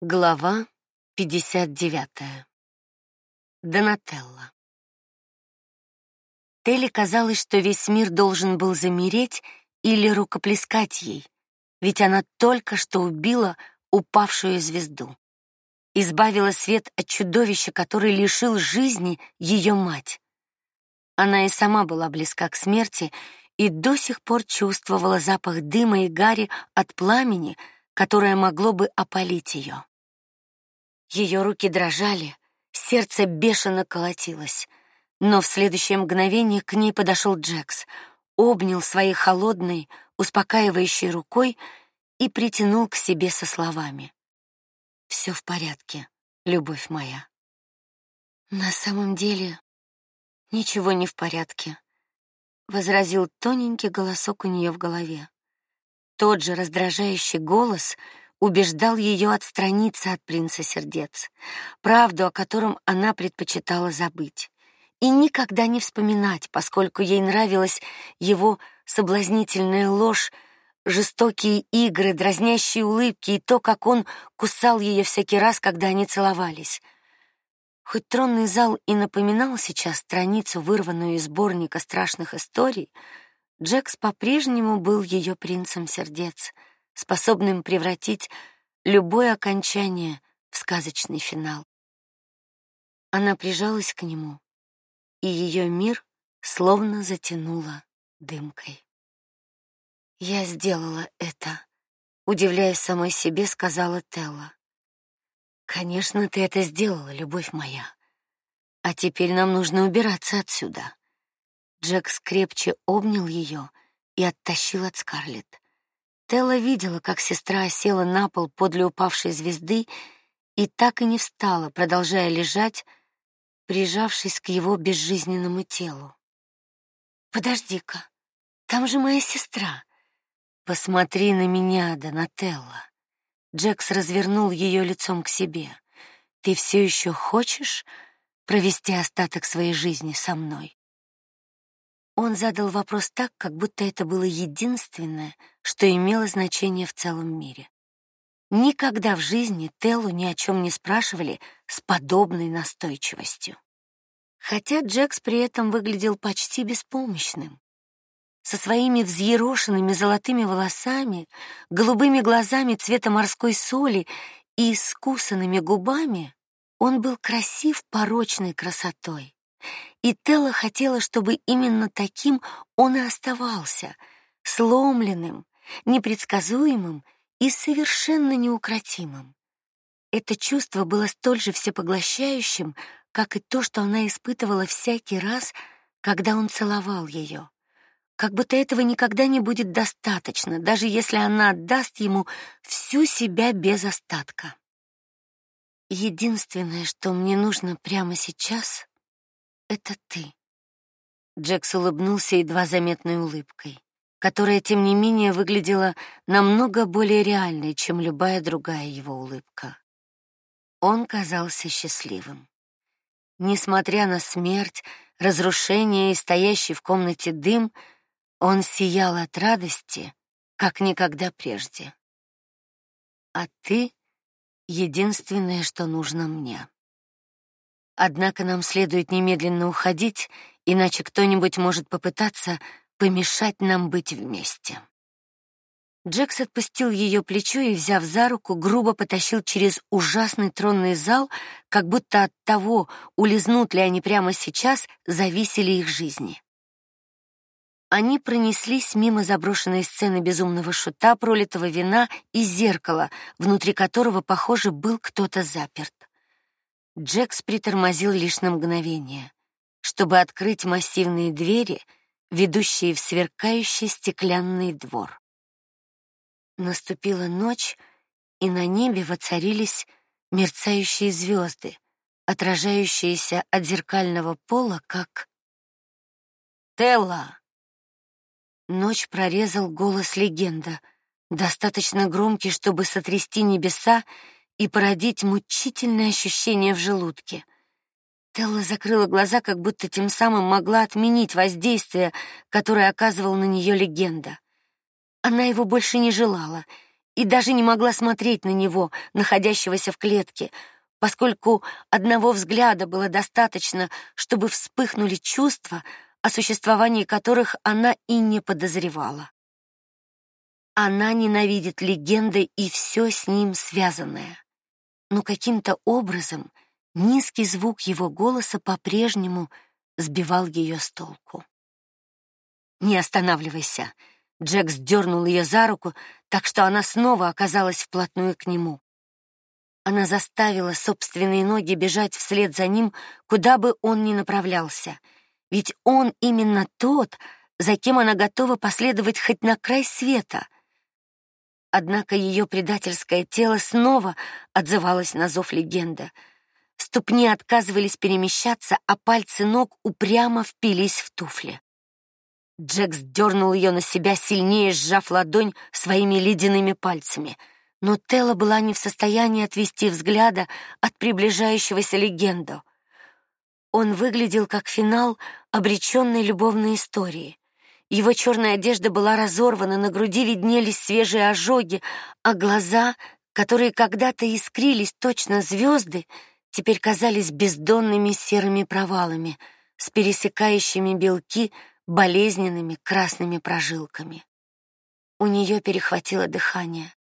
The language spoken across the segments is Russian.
Глава 59. Донателла. Телли казалось, что весь мир должен был замереть или рукоплескать ей, ведь она только что убила упавшую звезду. Избавила свет от чудовища, который лишил жизни ее мать. Она и сама была близка к смерти и до сих пор чувствовала запах дыма и гари от пламени, которое могло бы опалить ее. Ее руки дрожали, сердце бешено колотилось, но в следующее мгновение к ней подошел Джекс, обнял своей холодной, успокаивающей рукой и притянул к себе со словами: «Все в порядке, любовь моя". На самом деле ничего не в порядке, возразил тоненький голосок у нее в голове. Тот же раздражающий голос убеждал ее отстраниться от принца сердец, правду о котором она предпочитала забыть и никогда не вспоминать, поскольку ей нравилась его соблазнительная ложь, жестокие игры, дразнящие улыбки и то, как он кусал ее всякий раз, когда они целовались. Хоть тронный зал и напоминал сейчас страницу, вырванную из сборника страшных историй, Джекс по-прежнему был ее принцем сердец, способным превратить любое окончание в сказочный финал. Она прижалась к нему, и ее мир словно затянуло дымкой. Я сделала это, удивляясь самой себе, сказала Телла. Конечно, ты это сделала, любовь моя. А теперь нам нужно убираться отсюда. Джек скрепче обнял ее и оттащил от Скарлетт. Телла видела, как сестра села на пол подле упавшей звезды и так и не встала, продолжая лежать, прижавшись к его безжизненному телу. Подожди-ка, там же моя сестра. Посмотри на меня, Донателла. Джекс развернул ее лицом к себе. Ты все еще хочешь провести остаток своей жизни со мной? Он задал вопрос так, как будто это было единственное, что имело значение в целом мире. Никогда в жизни Теллу ни о чем не спрашивали с подобной настойчивостью. Хотя Джекс при этом выглядел почти беспомощным. Со своими взъерошенными золотыми волосами, голубыми глазами цвета морской соли и искусанными губами он был красив порочной красотой. И Телла хотела, чтобы именно таким он и оставался, сломленным, непредсказуемым и совершенно неукротимым. Это чувство было столь же всепоглощающим, как и то, что она испытывала всякий раз, когда он целовал ее. Как будто этого никогда не будет достаточно, даже если она отдаст ему всю себя без остатка. Единственное, что мне нужно прямо сейчас, это ты. Джекс улыбнулся едва заметной улыбкой, которая тем не менее выглядела намного более реальной, чем любая другая его улыбка. Он казался счастливым. Несмотря на смерть, разрушение и стоящий в комнате дым, он сиял от радости, как никогда прежде. А ты единственное, что нужно мне. Однако нам следует немедленно уходить, иначе кто-нибудь может попытаться помешать нам быть вместе. Джекс отпустил ее плечо и, взяв за руку, грубо потащил через ужасный тронный зал, как будто от того, улизнут ли они прямо сейчас, зависели их жизни. Они пронеслись мимо заброшенной сцены безумного шута, пролитого вина и зеркала, внутри которого, похоже, был кто-то заперт. Джекс притормозил лишь на мгновение, чтобы открыть массивные двери, ведущие в сверкающий стеклянный двор. Наступила ночь, и на небе воцарились мерцающие звезды, отражающиеся от зеркального пола, как Телла. Ночь прорезал голос легенда, достаточно громкий, чтобы сотрясти небеса и породить мучительное ощущение в желудке. Телла закрыла глаза, как будто тем самым могла отменить воздействие, которое оказывал на нее легенда. Она его больше не желала, и даже не могла смотреть на него, находящегося в клетке, поскольку одного взгляда было достаточно, чтобы вспыхнули чувства, о существовании которых она и не подозревала. Она ненавидит легенды и все с ним связанное. Но каким-то образом низкий звук его голоса по-прежнему сбивал ее с толку. Не останавливайся. Джек сдернул ее за руку, так что она снова оказалась вплотную к нему. Она заставила собственные ноги бежать вслед за ним, куда бы он ни направлялся, ведь он именно тот, за кем она готова последовать хоть на край света. Однако ее предательское тело снова отзывалось на зов легенды. Ступни отказывались перемещаться, а пальцы ног упрямо впились в туфли. Джек сдернул ее на себя сильнее, сжав ладонь своими ледяными пальцами. Но Телла была не в состоянии отвести взгляда от приближающегося легенду. Он выглядел как финал обреченной любовной истории. Его черная одежда была разорвана, на груди виднелись свежие ожоги, а глаза, которые когда-то искрились точно звезды, теперь казались бездонными серыми провалами с пересекающими белки болезненными красными прожилками. У нее перехватило дыхание.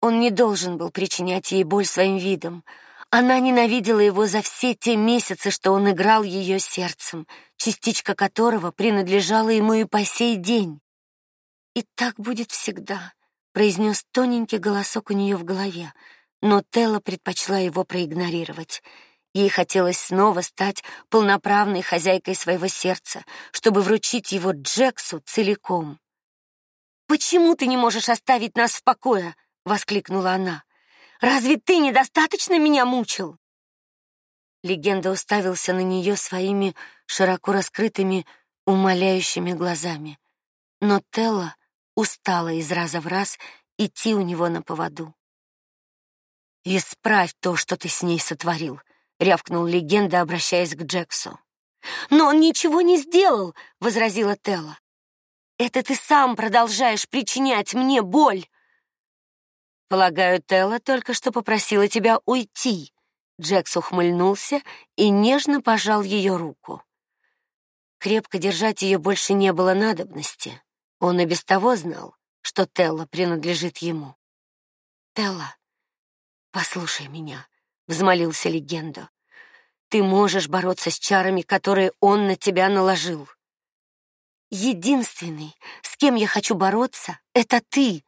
Он не должен был причинять ей боль своим видом. Она ненавидела его за все те месяцы, что он играл ее сердцем, частичка которого принадлежала ему и по сей день. И так будет всегда, произнес тоненький голосок у нее в голове, но Телла предпочла его проигнорировать. Ей хотелось снова стать полноправной хозяйкой своего сердца, чтобы вручить его Джексу целиком. Почему ты не можешь оставить нас в покое? воскликнула она. Разве ты недостаточно меня мучил? Легенда уставился на нее своими широко раскрытыми, умоляющими глазами. Но Телла устала из раза в раз идти у него на поводу. Исправь то, что ты с ней сотворил, рявкнул легенда, обращаясь к Джексу. Но он ничего не сделал, возразила Телла. Это ты сам продолжаешь причинять мне боль. Полагаю, Телла только что попросила тебя уйти. Джекс ухмыльнулся и нежно пожал ее руку. Крепко держать ее больше не было надобности. Он и без того знал, что Телла принадлежит ему. Телла, послушай меня, взмолился легенда. Ты можешь бороться с чарами, которые он на тебя наложил. Единственный, с кем я хочу бороться, это ты.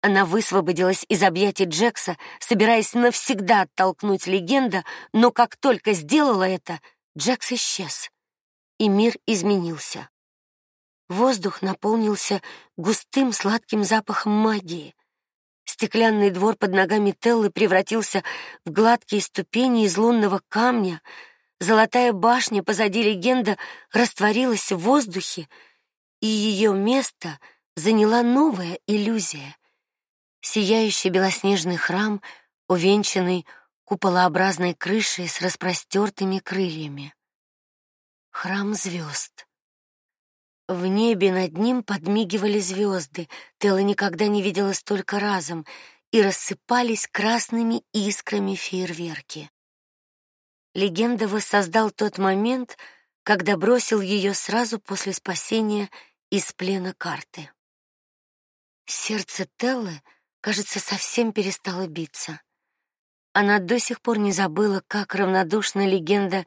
Она высвободилась из объятий Джекса, собираясь навсегда оттолкнуть легенда, но как только сделала это, Джекс исчез, и мир изменился. Воздух наполнился густым сладким запахом магии. Стеклянный двор под ногами Теллы превратился в гладкие ступени из лунного камня. Золотая башня позади легенда растворилась в воздухе, и ее место заняла новая иллюзия. Сияющий белоснежный храм, увенчанный куполообразной крышей с распростертыми крыльями. Храм звезд. В небе над ним подмигивали звезды. Телла никогда не видела столько разом, и рассыпались красными искрами фейерверки. Легенда воссоздал тот момент, когда бросил ее сразу после спасения из плена карты. Сердце Теллы, кажется, совсем перестало биться. Она до сих пор не забыла, как равнодушно легенда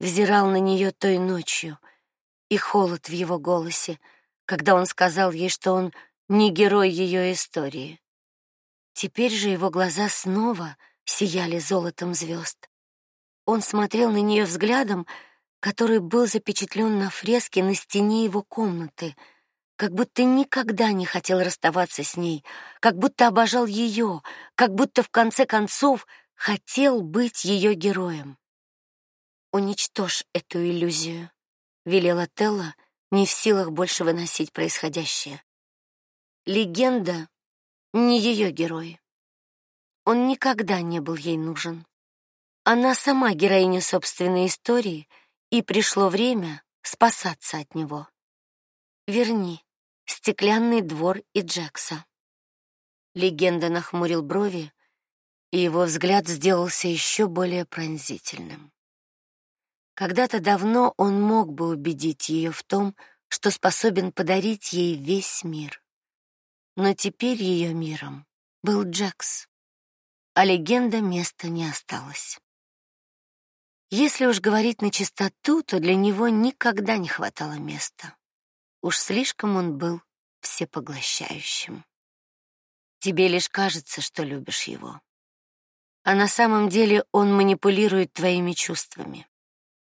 взирал на нее той ночью — и холод в его голосе, когда он сказал ей, что он не герой ее истории. Теперь же его глаза снова сияли золотом звезд. Он смотрел на нее взглядом, который был запечатлен на фреске на стене его комнаты, как будто никогда не хотел расставаться с ней, как будто обожал ее, как будто в конце концов хотел быть ее героем. Уничтожь эту иллюзию, велела Телла, не в силах больше выносить происходящее. Легенда не ее герой. Он никогда не был ей нужен. Она сама героиня собственной истории, и пришло время спасаться от него. Верни стеклянный двор и Джекса. Легенда нахмурил брови, и его взгляд сделался еще более пронзительным. Когда-то давно он мог бы убедить ее в том, что способен подарить ей весь мир. Но теперь ее миром был Джекс, а легенда места не осталось. Если уж говорить на чистоту, то для него никогда не хватало места. Уж слишком он был всепоглощающим. Тебе лишь кажется, что любишь его. А на самом деле он манипулирует твоими чувствами,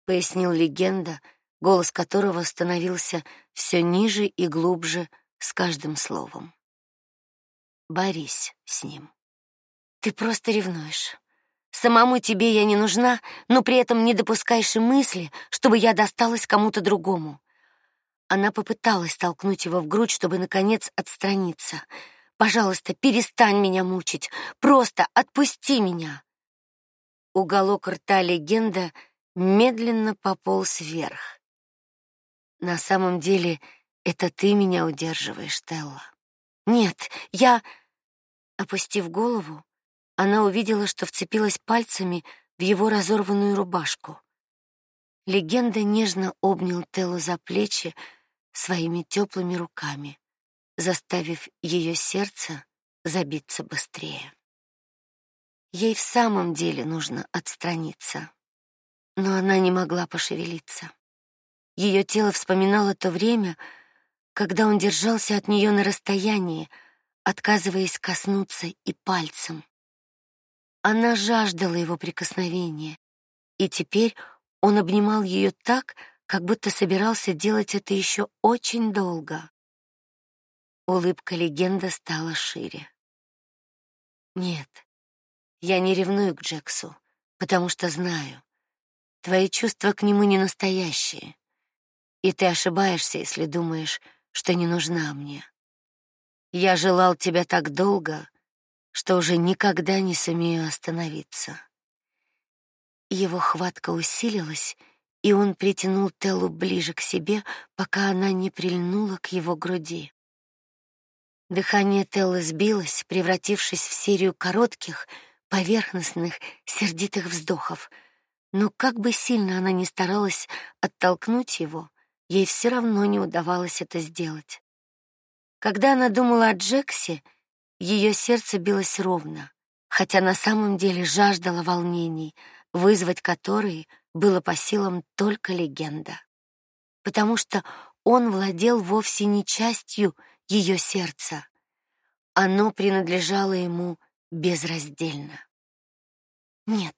пояснил легенда, голос которого становился все ниже и глубже с каждым словом. Борись с ним. Ты просто ревнуешь. Самому тебе я не нужна, но при этом не допускаешь и мысли, чтобы я досталась кому-то другому. Она попыталась толкнуть его в грудь, чтобы наконец отстраниться. Пожалуйста, перестань меня мучить. Просто отпусти меня. Уголок рта легенда медленно пополз вверх. На самом деле, это ты меня удерживаешь, Телла. Нет, я опустив голову, она увидела, что вцепилась пальцами в его разорванную рубашку. Легенда нежно обнял Телу за плечи, своими теплыми руками, заставив ее сердце забиться быстрее. Ей в самом деле нужно отстраниться, но она не могла пошевелиться. Ее тело вспоминало то время, когда он держался от нее на расстоянии, отказываясь коснуться и пальцем. Она жаждала его прикосновения, и теперь он обнимал ее так, как будто собирался делать это еще очень долго. Улыбка легенда стала шире. Нет. Я не ревную к Джексу, потому что знаю, твои чувства к нему не настоящие. И ты ошибаешься, если думаешь, что не нужна мне. Я желал тебя так долго, что уже никогда не сумею остановиться. Его хватка усилилась, и он притянул Телу ближе к себе, пока она не прильнула к его груди. Дыхание Теллы сбилось, превратившись в серию коротких, поверхностных, сердитых вздохов. Но как бы сильно она ни старалась оттолкнуть его, ей все равно не удавалось это сделать. Когда она думала о Джексе, ее сердце билось ровно, хотя на самом деле жаждало волнений, вызвать которые было по силам только легенда. Потому что он владел вовсе не частью ее сердца. Оно принадлежало ему безраздельно. Нет.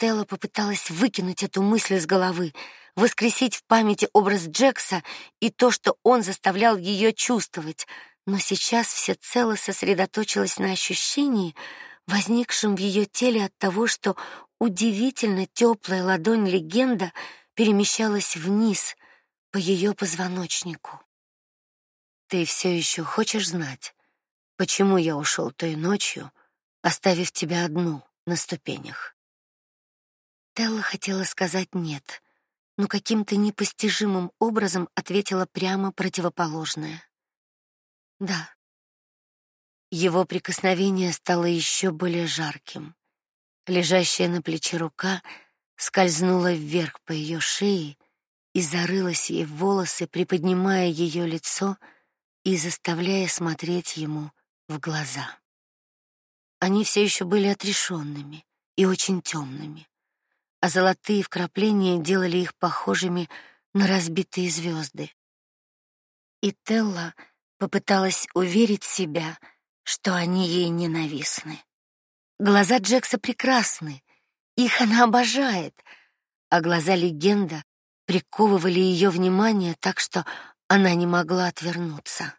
Телла попыталась выкинуть эту мысль из головы, воскресить в памяти образ Джекса и то, что он заставлял ее чувствовать, но сейчас всецело сосредоточилась на ощущении, возникшем в ее теле от того, что удивительно теплая ладонь легенда перемещалась вниз по ее позвоночнику. Ты все еще хочешь знать, почему я ушел той ночью, оставив тебя одну на ступенях? Телла хотела сказать нет, но каким-то непостижимым образом ответила прямо противоположное. Да. Его прикосновение стало еще более жарким. Лежащая на плече рука скользнула вверх по ее шее и зарылась ей в волосы, приподнимая ее лицо и заставляя смотреть ему в глаза. Они все еще были отрешенными и очень темными, а золотые вкрапления делали их похожими на разбитые звезды. И Телла попыталась уверить себя, что они ей ненавистны. Глаза Джекса прекрасны, их она обожает, а глаза легенда приковывали ее внимание так, что она не могла отвернуться.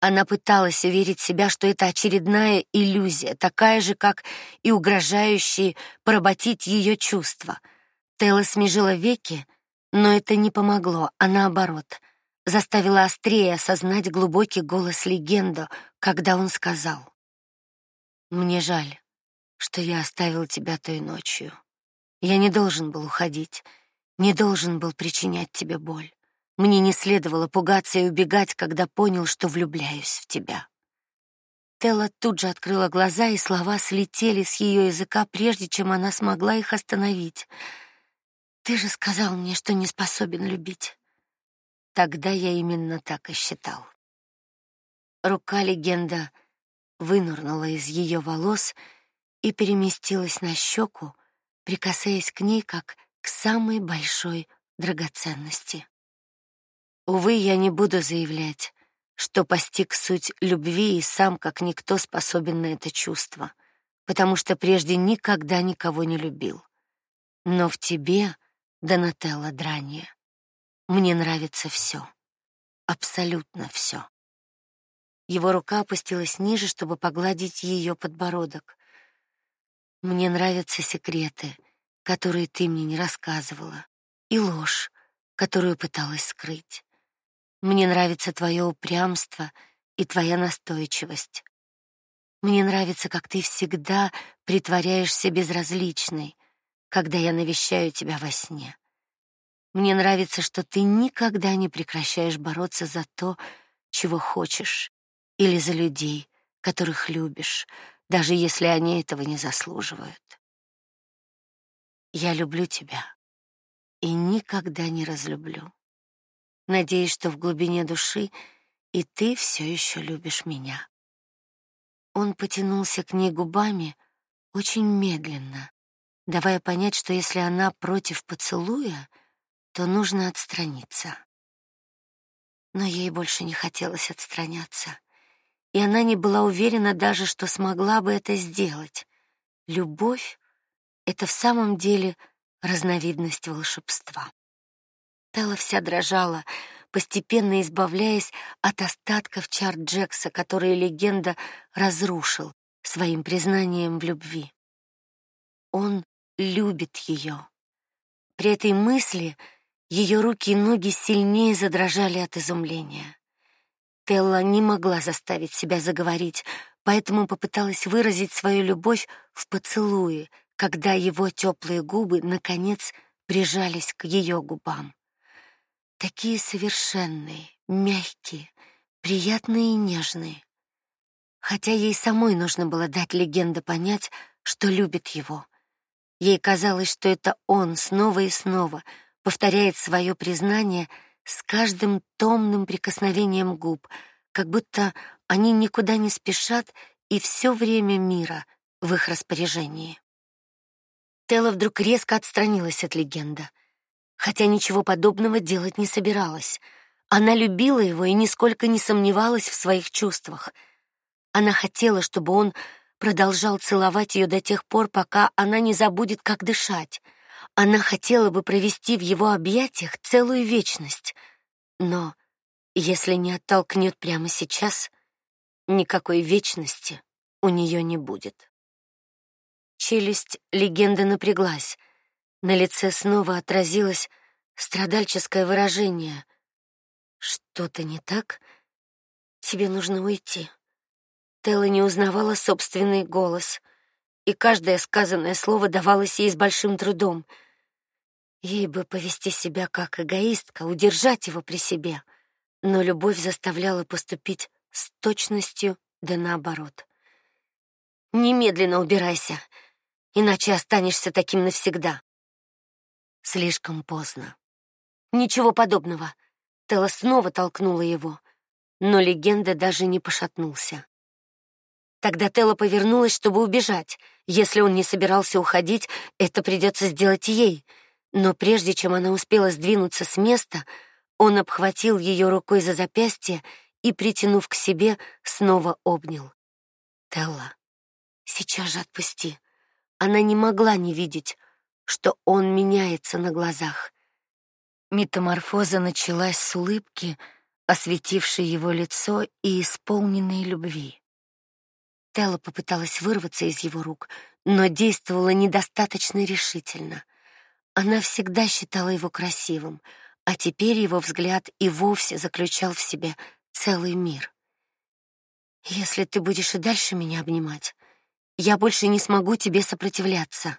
Она пыталась уверить себя, что это очередная иллюзия, такая же, как и угрожающие поработить ее чувства. Тейла смежила веки, но это не помогло, а наоборот, заставила острее осознать глубокий голос легенду, когда он сказал: "Мне жаль, что я оставил тебя той ночью. Я не должен был уходить, не должен был причинять тебе боль. Мне не следовало пугаться и убегать, когда понял, что влюбляюсь в тебя". Телла тут же открыла глаза, и слова слетели с ее языка, прежде чем она смогла их остановить. Ты же сказал мне, что не способен любить. Тогда я именно так и считал. Рука легенда вынырнула из ее волос и переместилась на щеку, прикасаясь к ней как к самой большой драгоценности. Увы, я не буду заявлять, что постиг суть любви и сам как никто способен на это чувство, потому что прежде никогда никого не любил. Но в тебе, Донателла Дранья, мне нравится все, абсолютно все. Его рука опустилась ниже, чтобы погладить ее подбородок. Мне нравятся секреты, которые ты мне не рассказывала, и ложь, которую пыталась скрыть. Мне нравится твое упрямство и твоя настойчивость. Мне нравится, как ты всегда притворяешься безразличной, когда я навещаю тебя во сне. Мне нравится, что ты никогда не прекращаешь бороться за то, чего хочешь, или за людей, которых любишь, даже если они этого не заслуживают. Я люблю тебя и никогда не разлюблю. Надеюсь, что в глубине души и ты все еще любишь меня. Он потянулся к ней губами очень медленно, давая понять, что если она против поцелуя, то нужно отстраниться. Но ей больше не хотелось отстраняться, и она не была уверена даже, что смогла бы это сделать. Любовь это в самом деле разновидность волшебства. Телла вся дрожала, постепенно избавляясь от остатков чар Джекса, которые легенда разрушил своим признанием в любви. Он любит ее. При этой мысли ее руки и ноги сильнее задрожали от изумления. Телла не могла заставить себя заговорить, поэтому попыталась выразить свою любовь в поцелуе, когда его теплые губы наконец прижались к ее губам такие совершенные, мягкие, приятные и нежные. Хотя ей самой нужно было дать легенде понять, что любит его. Ей казалось, что это он снова и снова повторяет свое признание с каждым томным прикосновением губ, как будто они никуда не спешат и все время мира в их распоряжении. Телла вдруг резко отстранилась от легенды хотя ничего подобного делать не собиралась. Она любила его и нисколько не сомневалась в своих чувствах. Она хотела, чтобы он продолжал целовать ее до тех пор, пока она не забудет, как дышать. Она хотела бы провести в его объятиях целую вечность. Но если не оттолкнет прямо сейчас, никакой вечности у нее не будет. Челюсть легенды напряглась. На лице снова отразилось страдальческое выражение. Что-то не так? Тебе нужно уйти. Телла не узнавала собственный голос, и каждое сказанное слово давалось ей с большим трудом. Ей бы повести себя как эгоистка, удержать его при себе, но любовь заставляла поступить с точностью да наоборот. Немедленно убирайся, иначе останешься таким навсегда. Слишком поздно. Ничего подобного. Тела снова толкнула его, но легенда даже не пошатнулся. Тогда Тела повернулась, чтобы убежать. Если он не собирался уходить, это придется сделать ей. Но прежде чем она успела сдвинуться с места, он обхватил ее рукой за запястье и, притянув к себе, снова обнял. Телла, сейчас же отпусти. Она не могла не видеть, что он меняется на глазах. Метаморфоза началась с улыбки, осветившей его лицо и исполненной любви. Телла попыталась вырваться из его рук, но действовала недостаточно решительно. Она всегда считала его красивым, а теперь его взгляд и вовсе заключал в себе целый мир. Если ты будешь и дальше меня обнимать, я больше не смогу тебе сопротивляться.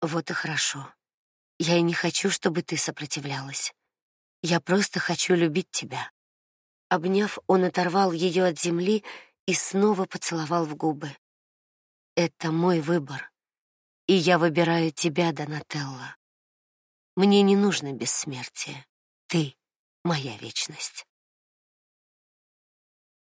Вот и хорошо. Я и не хочу, чтобы ты сопротивлялась. Я просто хочу любить тебя. Обняв, он оторвал ее от земли и снова поцеловал в губы. Это мой выбор. И я выбираю тебя, Донателла. Мне не нужно бессмертие. Ты моя вечность.